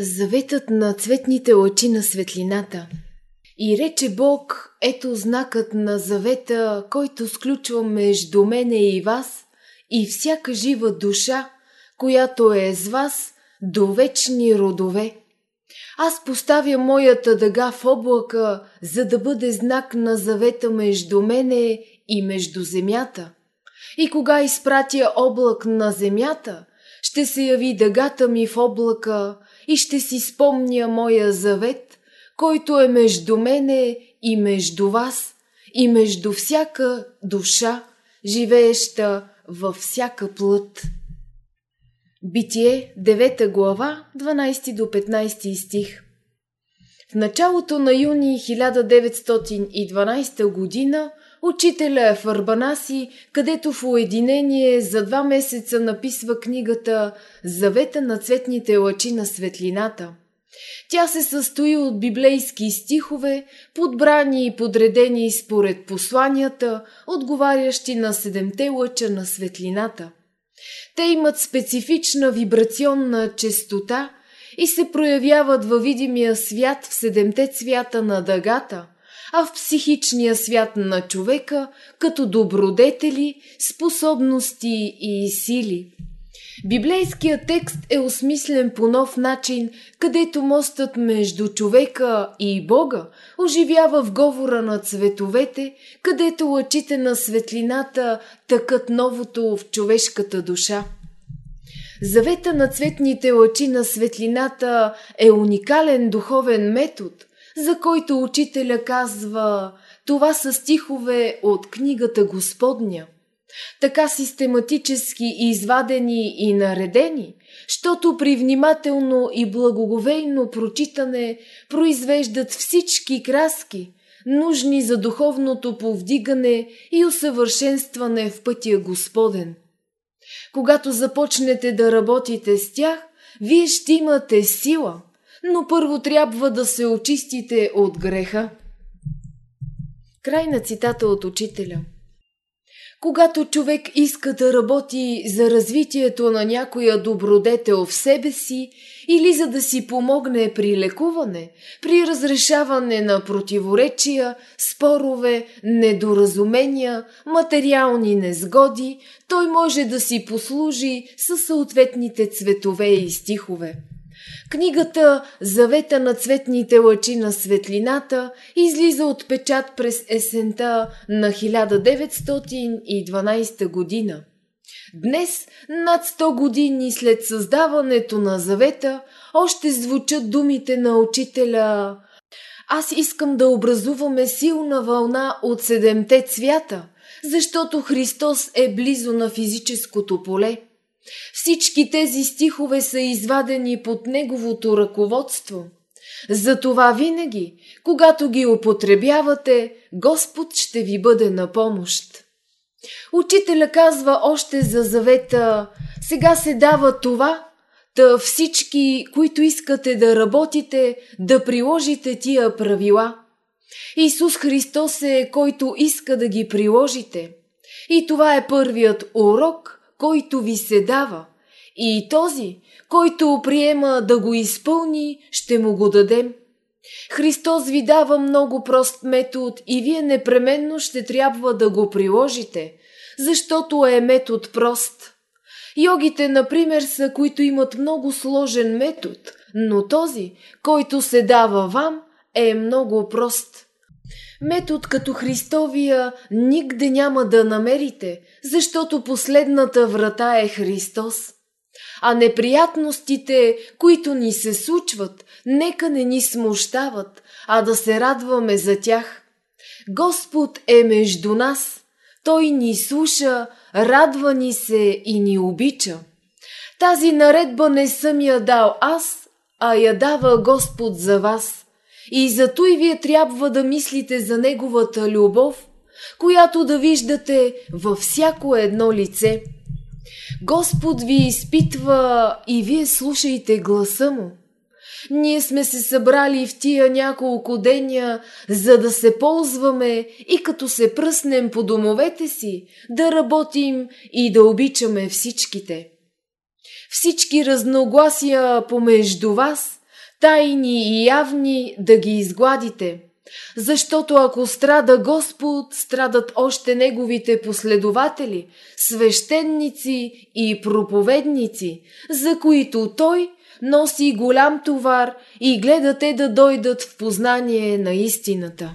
Заветът на цветните лъчи на светлината. И рече Бог, ето знакът на завета, който сключва между мене и вас и всяка жива душа, която е с вас до вечни родове. Аз поставя моята дъга в облака, за да бъде знак на завета между мене и между земята. И кога изпратя облак на земята, ще се яви дъгата ми в облака и ще си спомня моя завет, който е между мене и между вас, и между всяка душа, живееща във всяка плът. Битие, 9 глава, 12 до 15 стих В началото на юни 1912 година Учителя е в Арбанаси, където в уединение за два месеца написва книгата Завета на цветните лъчи на светлината. Тя се състои от библейски стихове, подбрани и подредени според посланията, отговарящи на седемте лъча на светлината. Те имат специфична вибрационна честота и се проявяват във видимия свят в седемте цвята на дъгата – а в психичния свят на човека като добродетели, способности и сили. Библейският текст е осмислен по нов начин, където мостът между човека и Бога оживява в говора на цветовете, където лъчите на светлината тъкат новото в човешката душа. Завета на цветните лъчи на светлината е уникален духовен метод, за който учителя казва това са стихове от книгата Господня. Така систематически извадени и наредени, щото при внимателно и благоговейно прочитане произвеждат всички краски, нужни за духовното повдигане и усъвършенстване в пътя Господен. Когато започнете да работите с тях, вие ще имате сила – но първо трябва да се очистите от греха. Край на цитата от учителя. Когато човек иска да работи за развитието на някоя добродетел в себе си или за да си помогне при лекуване, при разрешаване на противоречия, спорове, недоразумения, материални незгоди, той може да си послужи със съответните цветове и стихове. Книгата Завета на цветните лъчи на светлината излиза от печат през есента на 1912 година. Днес, над 100 години след създаването на Завета, още звучат думите на учителя Аз искам да образуваме силна вълна от седемте цвята, защото Христос е близо на физическото поле – всички тези стихове са извадени под неговото ръководство. Затова винаги, когато ги употребявате, Господ ще ви бъде на помощ. Учителя казва още за завета, сега се дава това, та всички, които искате да работите, да приложите тия правила. Исус Христос е, който иска да ги приложите. И това е първият урок – който ви се дава, и този, който приема да го изпълни, ще му го дадем. Христос ви дава много прост метод и вие непременно ще трябва да го приложите, защото е метод прост. Йогите, например, са, които имат много сложен метод, но този, който се дава вам, е много прост. Метод като Христовия нигде няма да намерите, защото последната врата е Христос. А неприятностите, които ни се случват, нека не ни смущават, а да се радваме за тях. Господ е между нас. Той ни слуша, радва ни се и ни обича. Тази наредба не съм я дал аз, а я дава Господ за вас. И зато и вие трябва да мислите за Неговата любов, която да виждате във всяко едно лице. Господ ви изпитва и вие слушайте гласа му. Ние сме се събрали в тия няколко деня, за да се ползваме и като се пръснем по домовете си, да работим и да обичаме всичките. Всички разногласия помежду вас тайни и явни да ги изгладите. Защото ако страда Господ, страдат още Неговите последователи, свещеници и проповедници, за които Той носи голям товар и гледате да дойдат в познание на истината.